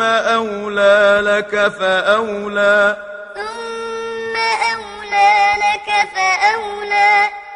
ثم أولى لك فأولى